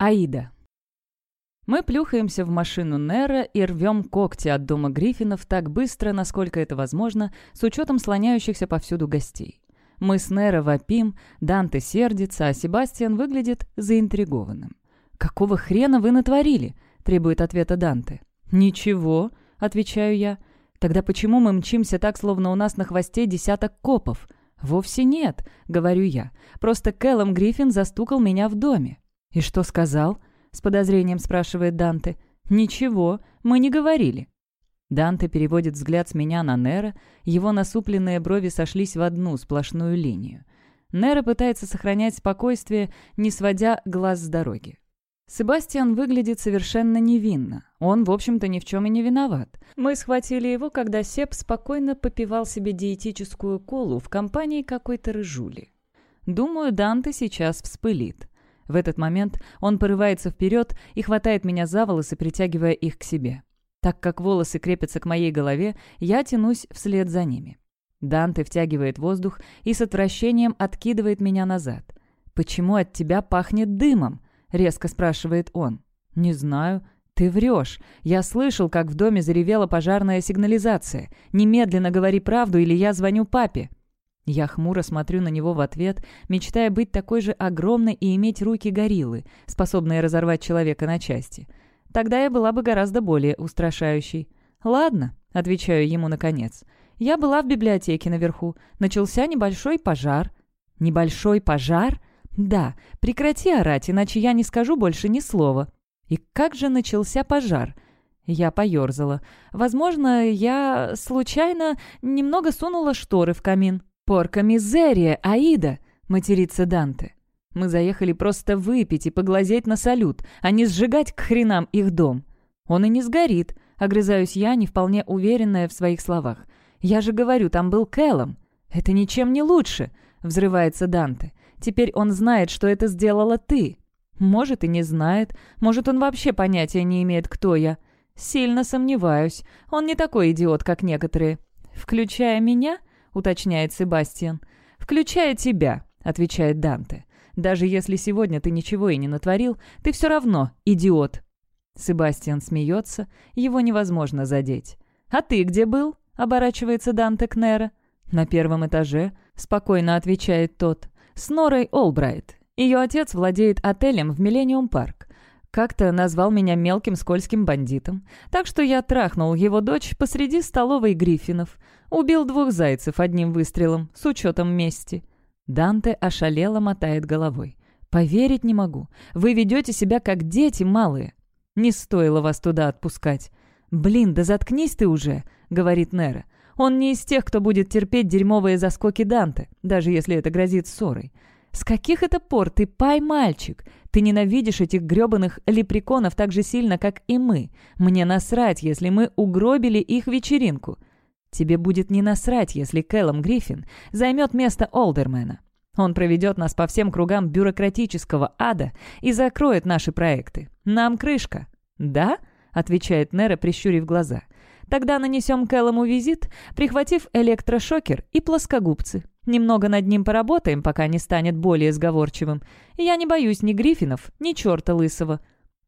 Аида. Мы плюхаемся в машину Нера и рвем когти от дома Гриффинов так быстро, насколько это возможно, с учетом слоняющихся повсюду гостей. Мы с Нера вопим, Данте сердится, а Себастьян выглядит заинтригованным. «Какого хрена вы натворили?» – требует ответа Данте. «Ничего», – отвечаю я. «Тогда почему мы мчимся так, словно у нас на хвосте десяток копов?» «Вовсе нет», — говорю я. «Просто Кэллом Гриффин застукал меня в доме». «И что сказал?» — с подозрением спрашивает Данте. «Ничего, мы не говорили». Данте переводит взгляд с меня на Нера, его насупленные брови сошлись в одну сплошную линию. Нера пытается сохранять спокойствие, не сводя глаз с дороги. Себастьян выглядит совершенно невинно. Он, в общем-то, ни в чем и не виноват. Мы схватили его, когда Сеп спокойно попивал себе диетическую колу в компании какой-то рыжули. Думаю, Данте сейчас вспылит. В этот момент он порывается вперед и хватает меня за волосы, притягивая их к себе. Так как волосы крепятся к моей голове, я тянусь вслед за ними. Данте втягивает воздух и с отвращением откидывает меня назад. «Почему от тебя пахнет дымом?» — резко спрашивает он. «Не знаю. Ты врешь. Я слышал, как в доме заревела пожарная сигнализация. Немедленно говори правду, или я звоню папе». Я хмуро смотрю на него в ответ, мечтая быть такой же огромной и иметь руки гориллы, способные разорвать человека на части. Тогда я была бы гораздо более устрашающей. «Ладно», — отвечаю ему наконец. «Я была в библиотеке наверху. Начался небольшой пожар». «Небольшой пожар?» «Да, прекрати орать, иначе я не скажу больше ни слова». «И как же начался пожар?» Я поерзала. «Возможно, я случайно немного сунула шторы в камин». «Порка мизерия, Аида!» — матерится Данте. «Мы заехали просто выпить и поглазеть на салют, а не сжигать к хренам их дом. Он и не сгорит», — огрызаюсь я, не вполне уверенная в своих словах. «Я же говорю, там был Кэллом». «Это ничем не лучше», — взрывается Данте. «Теперь он знает, что это сделала ты». «Может, и не знает. Может, он вообще понятия не имеет, кто я». «Сильно сомневаюсь. Он не такой идиот, как некоторые». «Включая меня?» Уточняет Себастьян. «Включая тебя», — отвечает Данте. «Даже если сегодня ты ничего и не натворил, ты все равно идиот». Себастьян смеется, его невозможно задеть. «А ты где был?» — оборачивается Данте к Нера. «На первом этаже», — спокойно отвечает тот. «С Норой Олбрайт. Ее отец владеет отелем в Миллениум Парк. Как-то назвал меня мелким скользким бандитом. Так что я трахнул его дочь посреди столовой Гриффинов. Убил двух зайцев одним выстрелом, с учетом мести. Данте ошалело мотает головой. «Поверить не могу. Вы ведете себя как дети малые. Не стоило вас туда отпускать». «Блин, да заткнись ты уже», — говорит Нера. «Он не из тех, кто будет терпеть дерьмовые заскоки Данте, даже если это грозит ссорой. С каких это пор ты пай-мальчик? Ты ненавидишь этих грёбаных лепреконов так же сильно, как и мы. Мне насрать, если мы угробили их вечеринку. Тебе будет не насрать, если Кэллом Гриффин займет место Олдермена. Он проведет нас по всем кругам бюрократического ада и закроет наши проекты. Нам крышка. «Да?» — отвечает Нера, прищурив глаза. «Тогда нанесем Кэллому визит, прихватив электрошокер и плоскогубцы. Немного над ним поработаем, пока не станет более сговорчивым. я не боюсь ни Гриффинов, ни черта лысого».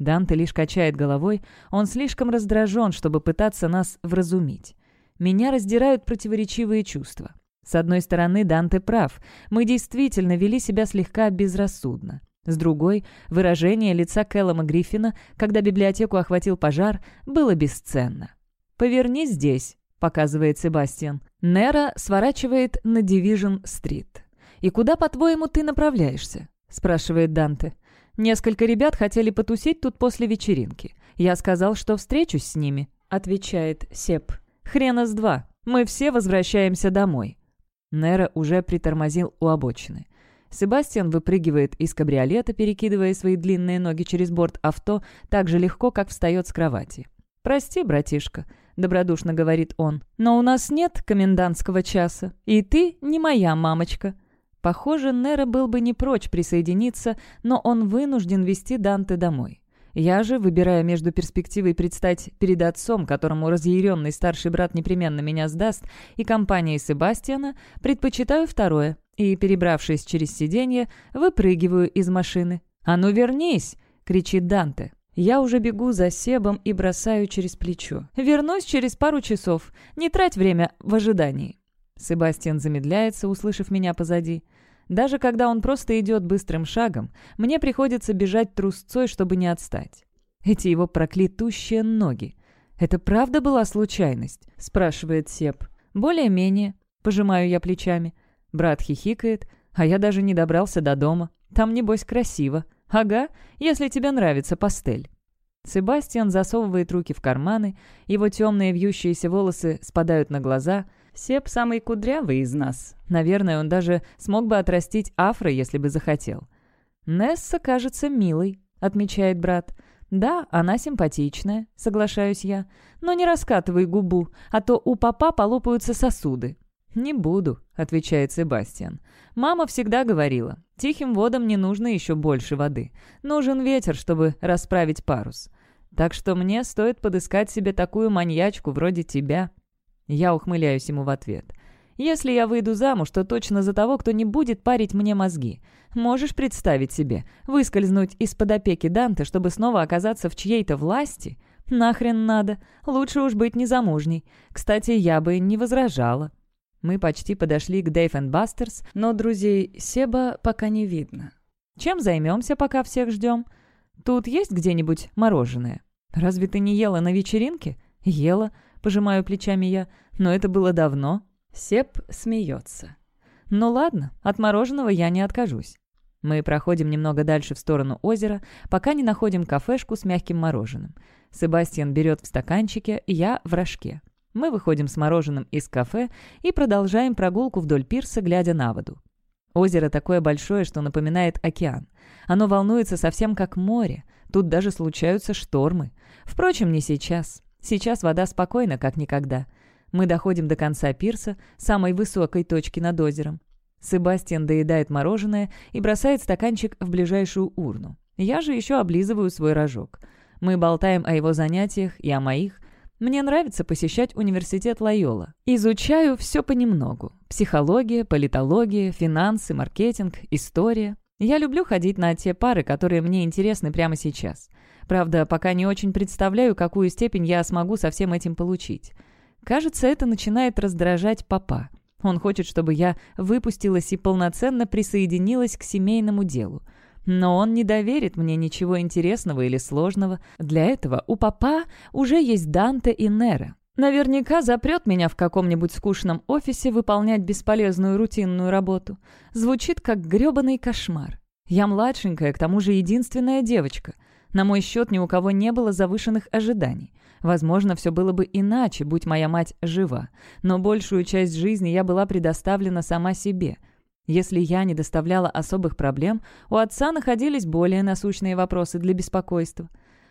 Данте лишь качает головой, он слишком раздражен, чтобы пытаться нас вразумить. Меня раздирают противоречивые чувства. С одной стороны, Данте прав, мы действительно вели себя слегка безрассудно. С другой, выражение лица Кэллома Гриффина, когда библиотеку охватил пожар, было бесценно. «Поверни здесь», — показывает Себастьян. Нера сворачивает на Дивижн-стрит. «И куда, по-твоему, ты направляешься?» — спрашивает Данте. «Несколько ребят хотели потусить тут после вечеринки. Я сказал, что встречусь с ними», — отвечает Сеп. «Хрена с два. Мы все возвращаемся домой». Нера уже притормозил у обочины. Себастьян выпрыгивает из кабриолета, перекидывая свои длинные ноги через борт авто так же легко, как встает с кровати. «Прости, братишка», — добродушно говорит он, «но у нас нет комендантского часа, и ты не моя мамочка». Похоже, Нера был бы не прочь присоединиться, но он вынужден вести Данте домой. Я же, выбирая между перспективой предстать перед отцом, которому разъяренный старший брат непременно меня сдаст, и компанией Себастьяна, предпочитаю второе, и, перебравшись через сиденье, выпрыгиваю из машины. «А ну вернись!» —— кричит Данте. Я уже бегу за Себом и бросаю через плечо. «Вернусь через пару часов. Не трать время в ожидании». Себастьян замедляется, услышав меня позади. Даже когда он просто идет быстрым шагом, мне приходится бежать трусцой, чтобы не отстать. Эти его проклятущие ноги. «Это правда была случайность?» — спрашивает Себ. «Более-менее», — пожимаю я плечами. Брат хихикает, а я даже не добрался до дома. Там, небось, красиво. Ага, если тебе нравится пастель. Себастьян засовывает руки в карманы, его темные вьющиеся волосы спадают на глаза. Себ самый кудрявый из нас. Наверное, он даже смог бы отрастить афро, если бы захотел. «Несса кажется милой», — отмечает брат. «Да, она симпатичная», — соглашаюсь я. «Но не раскатывай губу, а то у папа полопаются сосуды». «Не буду», — отвечает Себастьян. «Мама всегда говорила, тихим водам не нужно еще больше воды. Нужен ветер, чтобы расправить парус. Так что мне стоит подыскать себе такую маньячку вроде тебя». Я ухмыляюсь ему в ответ. «Если я выйду замуж, то точно за того, кто не будет парить мне мозги. Можешь представить себе, выскользнуть из-под опеки Данте, чтобы снова оказаться в чьей-то власти? Нахрен надо. Лучше уж быть незамужней. Кстати, я бы не возражала». Мы почти подошли к Дэйв Бастерс, но друзей Себа пока не видно. Чем займемся, пока всех ждем? Тут есть где-нибудь мороженое? Разве ты не ела на вечеринке? Ела, пожимаю плечами я, но это было давно. Себ смеется. Ну ладно, от мороженого я не откажусь. Мы проходим немного дальше в сторону озера, пока не находим кафешку с мягким мороженым. Себастьян берет в стаканчике, я в рожке. Мы выходим с мороженым из кафе и продолжаем прогулку вдоль пирса, глядя на воду. Озеро такое большое, что напоминает океан. Оно волнуется совсем как море. Тут даже случаются штормы. Впрочем, не сейчас. Сейчас вода спокойна, как никогда. Мы доходим до конца пирса, самой высокой точки над озером. Себастьян доедает мороженое и бросает стаканчик в ближайшую урну. Я же еще облизываю свой рожок. Мы болтаем о его занятиях и о моих, мне нравится посещать университет Лайола. Изучаю все понемногу. Психология, политология, финансы, маркетинг, история. Я люблю ходить на те пары, которые мне интересны прямо сейчас. Правда, пока не очень представляю, какую степень я смогу со всем этим получить. Кажется, это начинает раздражать папа. Он хочет, чтобы я выпустилась и полноценно присоединилась к семейному делу. Но он не доверит мне ничего интересного или сложного. Для этого у папа уже есть Данте и Нера. Наверняка запрет меня в каком-нибудь скучном офисе выполнять бесполезную рутинную работу. Звучит как грёбаный кошмар. Я младшенькая, к тому же единственная девочка. На мой счет ни у кого не было завышенных ожиданий. Возможно, все было бы иначе, будь моя мать жива. Но большую часть жизни я была предоставлена сама себе — если я не доставляла особых проблем, у отца находились более насущные вопросы для беспокойства.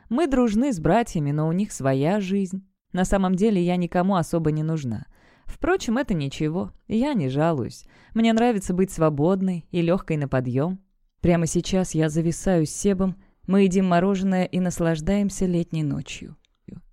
Мы дружны с братьями, но у них своя жизнь. На самом деле я никому особо не нужна. Впрочем, это ничего, я не жалуюсь. Мне нравится быть свободной и легкой на подъем. Прямо сейчас я зависаю с Себом, мы едим мороженое и наслаждаемся летней ночью.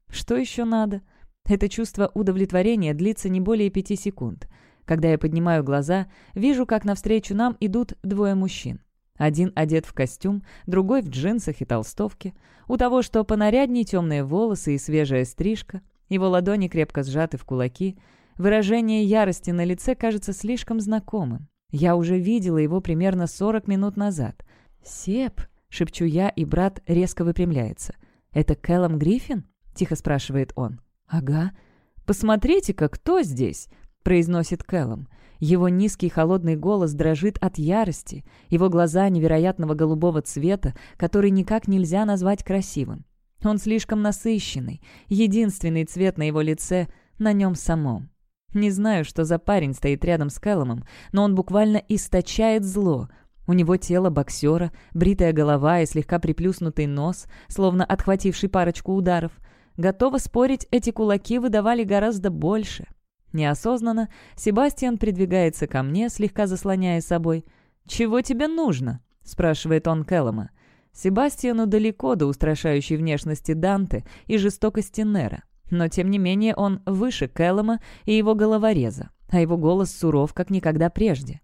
Что еще надо? Это чувство удовлетворения длится не более пяти секунд — когда я поднимаю глаза, вижу, как навстречу нам идут двое мужчин. Один одет в костюм, другой в джинсах и толстовке. У того, что понаряднее темные волосы и свежая стрижка. Его ладони крепко сжаты в кулаки. Выражение ярости на лице кажется слишком знакомым. Я уже видела его примерно 40 минут назад. «Сеп!» — шепчу я, и брат резко выпрямляется. «Это Кэллом Гриффин?» — тихо спрашивает он. «Ага. Посмотрите-ка, кто здесь?» — произносит Кэллом. Его низкий холодный голос дрожит от ярости, его глаза невероятного голубого цвета, который никак нельзя назвать красивым. Он слишком насыщенный, единственный цвет на его лице — на нем самом. Не знаю, что за парень стоит рядом с Кэлломом, но он буквально источает зло. У него тело боксера, бритая голова и слегка приплюснутый нос, словно отхвативший парочку ударов. Готова спорить, эти кулаки выдавали гораздо больше — Неосознанно Себастьян придвигается ко мне, слегка заслоняя собой. «Чего тебе нужно?» — спрашивает он Кэллома. Себастьяну далеко до устрашающей внешности Данте и жестокости Нера. Но, тем не менее, он выше Кэллома и его головореза, а его голос суров, как никогда прежде.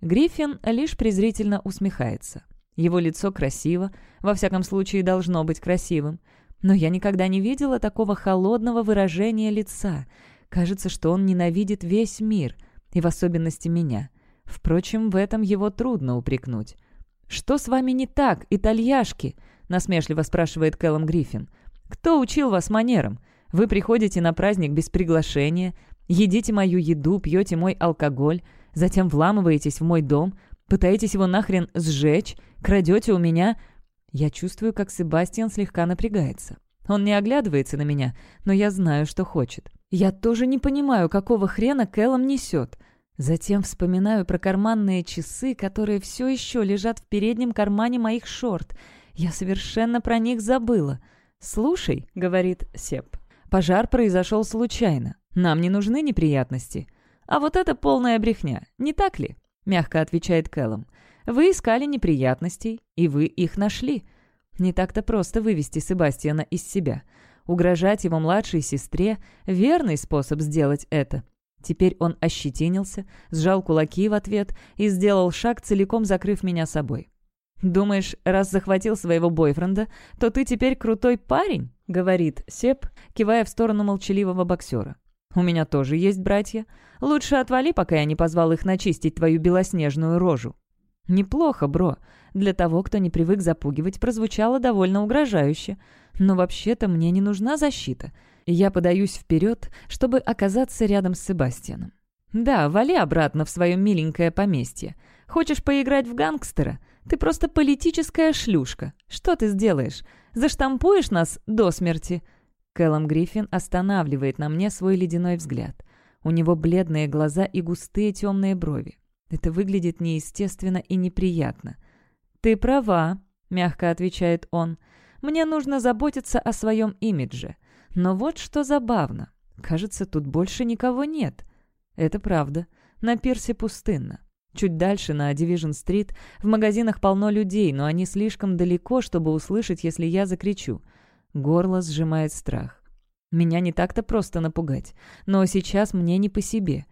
Гриффин лишь презрительно усмехается. Его лицо красиво, во всяком случае должно быть красивым. Но я никогда не видела такого холодного выражения лица. Кажется, что он ненавидит весь мир, и в особенности меня. Впрочем, в этом его трудно упрекнуть. «Что с вами не так, итальяшки?» — насмешливо спрашивает Кэллом Гриффин. «Кто учил вас манерам? Вы приходите на праздник без приглашения, едите мою еду, пьете мой алкоголь, затем вламываетесь в мой дом, пытаетесь его нахрен сжечь, крадете у меня...» Я чувствую, как Себастьян слегка напрягается. Он не оглядывается на меня, но я знаю, что хочет. Я тоже не понимаю, какого хрена Кэллом несет. Затем вспоминаю про карманные часы, которые все еще лежат в переднем кармане моих шорт. Я совершенно про них забыла. «Слушай», — говорит Сеп, — «пожар произошел случайно. Нам не нужны неприятности». «А вот это полная брехня, не так ли?» — мягко отвечает Кэллом. «Вы искали неприятностей, и вы их нашли. Не так-то просто вывести Себастьяна из себя. Угрожать его младшей сестре — верный способ сделать это». Теперь он ощетинился, сжал кулаки в ответ и сделал шаг, целиком закрыв меня собой. «Думаешь, раз захватил своего бойфренда, то ты теперь крутой парень?» — говорит Сеп, кивая в сторону молчаливого боксера. «У меня тоже есть братья. Лучше отвали, пока я не позвал их начистить твою белоснежную рожу». «Неплохо, бро. Для того, кто не привык запугивать, прозвучало довольно угрожающе. Но вообще-то мне не нужна защита я подаюсь вперед, чтобы оказаться рядом с Себастьяном. «Да, вали обратно в свое миленькое поместье. Хочешь поиграть в гангстера? Ты просто политическая шлюшка. Что ты сделаешь? Заштампуешь нас до смерти?» Кэллом Гриффин останавливает на мне свой ледяной взгляд. У него бледные глаза и густые темные брови. Это выглядит неестественно и неприятно. «Ты права», — мягко отвечает он. «Мне нужно заботиться о своем имидже. Но вот что забавно. Кажется, тут больше никого нет. Это правда. На пирсе пустынно. Чуть дальше, на Дивижн-стрит, в магазинах полно людей, но они слишком далеко, чтобы услышать, если я закричу. Горло сжимает страх. Меня не так-то просто напугать, но сейчас мне не по себе.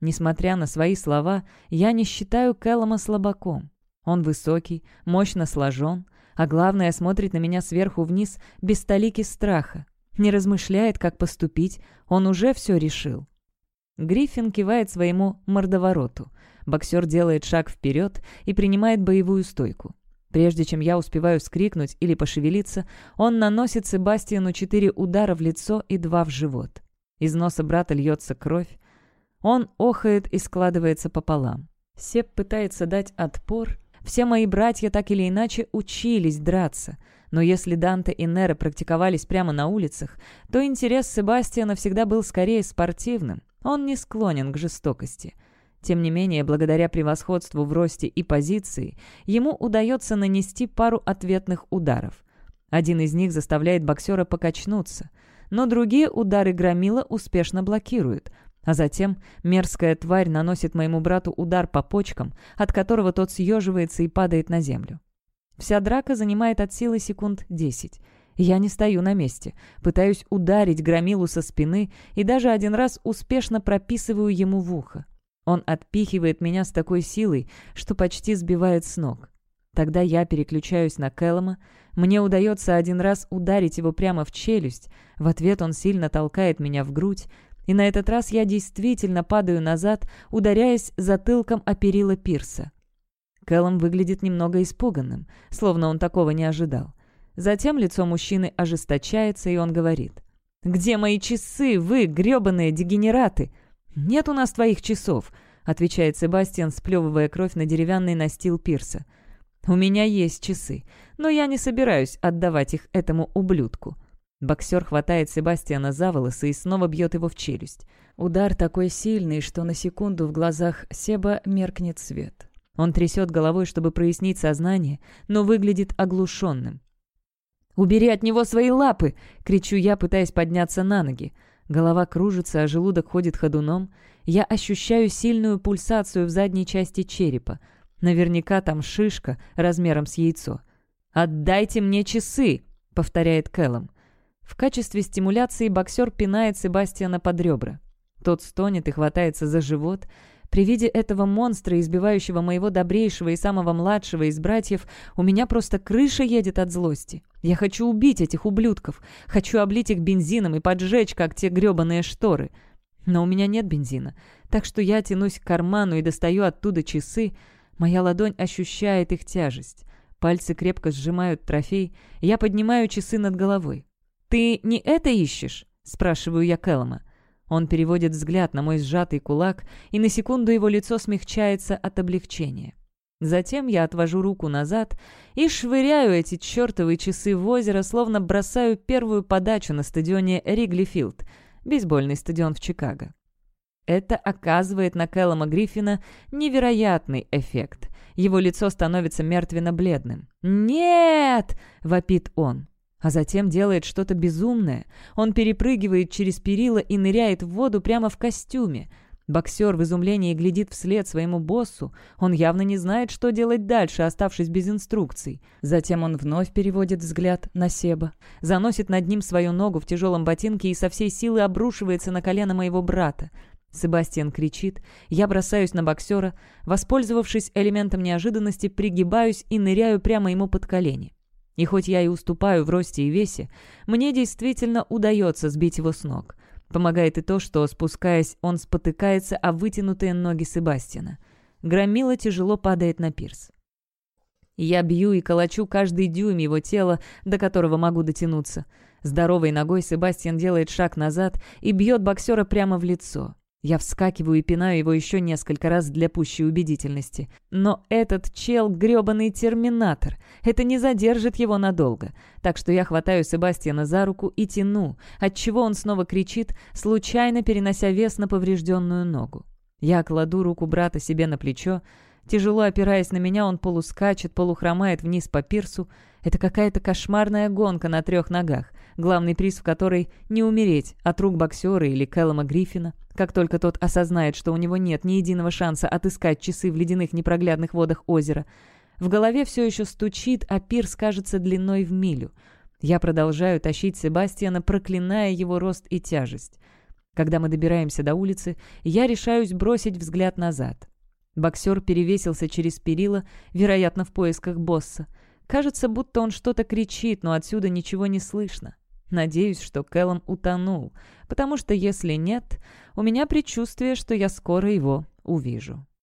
Несмотря на свои слова, я не считаю Кэллома слабаком. Он высокий, мощно сложен, а главное, смотрит на меня сверху вниз без столики страха. Не размышляет, как поступить, он уже все решил. Гриффин кивает своему мордовороту. Боксер делает шаг вперед и принимает боевую стойку. Прежде чем я успеваю скрикнуть или пошевелиться, он наносит Себастьяну четыре удара в лицо и два в живот. Из носа брата льется кровь. Он охает и складывается пополам. Сеп пытается дать отпор. Все мои братья так или иначе учились драться — но если Данте и Нера практиковались прямо на улицах, то интерес Себастьяна всегда был скорее спортивным. Он не склонен к жестокости. Тем не менее, благодаря превосходству в росте и позиции, ему удается нанести пару ответных ударов. Один из них заставляет боксера покачнуться, но другие удары Громила успешно блокируют, а затем мерзкая тварь наносит моему брату удар по почкам, от которого тот съеживается и падает на землю. Вся драка занимает от силы секунд 10. Я не стою на месте, пытаюсь ударить громилу со спины и даже один раз успешно прописываю ему в ухо. Он отпихивает меня с такой силой, что почти сбивает с ног. Тогда я переключаюсь на Кэллома. Мне удается один раз ударить его прямо в челюсть. В ответ он сильно толкает меня в грудь. И на этот раз я действительно падаю назад, ударяясь затылком о перила пирса. Кэллом выглядит немного испуганным, словно он такого не ожидал. Затем лицо мужчины ожесточается, и он говорит. «Где мои часы, вы, грёбаные дегенераты?» «Нет у нас твоих часов», — отвечает Себастьян, сплевывая кровь на деревянный настил пирса. «У меня есть часы, но я не собираюсь отдавать их этому ублюдку». Боксер хватает Себастьяна за волосы и снова бьет его в челюсть. Удар такой сильный, что на секунду в глазах Себа меркнет свет. Он трясет головой, чтобы прояснить сознание, но выглядит оглушенным. «Убери от него свои лапы!» — кричу я, пытаясь подняться на ноги. Голова кружится, а желудок ходит ходуном. Я ощущаю сильную пульсацию в задней части черепа. Наверняка там шишка размером с яйцо. «Отдайте мне часы!» — повторяет Кэллом. В качестве стимуляции боксер пинает Себастьяна под ребра. Тот стонет и хватается за живот — При виде этого монстра, избивающего моего добрейшего и самого младшего из братьев, у меня просто крыша едет от злости. Я хочу убить этих ублюдков, хочу облить их бензином и поджечь, как те гребаные шторы. Но у меня нет бензина, так что я тянусь к карману и достаю оттуда часы. Моя ладонь ощущает их тяжесть. Пальцы крепко сжимают трофей, я поднимаю часы над головой. «Ты не это ищешь?» — спрашиваю я Кэллома. Он переводит взгляд на мой сжатый кулак, и на секунду его лицо смягчается от облегчения. Затем я отвожу руку назад и швыряю эти чертовые часы в озеро, словно бросаю первую подачу на стадионе Риглифилд, бейсбольный стадион в Чикаго. Это оказывает на Кэллома Гриффина невероятный эффект. Его лицо становится мертвенно-бледным. «Нет!» — вопит он. А затем делает что-то безумное. Он перепрыгивает через перила и ныряет в воду прямо в костюме. Боксер в изумлении глядит вслед своему боссу. Он явно не знает, что делать дальше, оставшись без инструкций. Затем он вновь переводит взгляд на Себа, заносит над ним свою ногу в тяжелом ботинке и со всей силы обрушивается на колено моего брата. Себастьян кричит, я бросаюсь на боксера, воспользовавшись элементом неожиданности, пригибаюсь и ныряю прямо ему под колени. И хоть я и уступаю в росте и весе, мне действительно удается сбить его с ног. Помогает и то, что, спускаясь, он спотыкается о вытянутые ноги Себастьяна. Громила тяжело падает на пирс. Я бью и колочу каждый дюйм его тела, до которого могу дотянуться. Здоровой ногой Себастьян делает шаг назад и бьет боксера прямо в лицо. Я вскакиваю и пинаю его еще несколько раз для пущей убедительности. Но этот чел — грёбаный терминатор. Это не задержит его надолго. Так что я хватаю Себастьяна за руку и тяну, отчего он снова кричит, случайно перенося вес на поврежденную ногу. Я кладу руку брата себе на плечо. Тяжело опираясь на меня, он полускачет, полухромает вниз по пирсу. Это какая-то кошмарная гонка на трех ногах, главный приз в которой — не умереть от рук боксера или Кэллома Гриффина. Как только тот осознает, что у него нет ни единого шанса отыскать часы в ледяных непроглядных водах озера, в голове все еще стучит, а пирс кажется длиной в милю. Я продолжаю тащить Себастьяна, проклиная его рост и тяжесть. Когда мы добираемся до улицы, я решаюсь бросить взгляд назад. Боксер перевесился через перила, вероятно, в поисках босса. Кажется, будто он что-то кричит, но отсюда ничего не слышно. Надеюсь, что Кэллом утонул, потому что если нет, у меня предчувствие, что я скоро его увижу.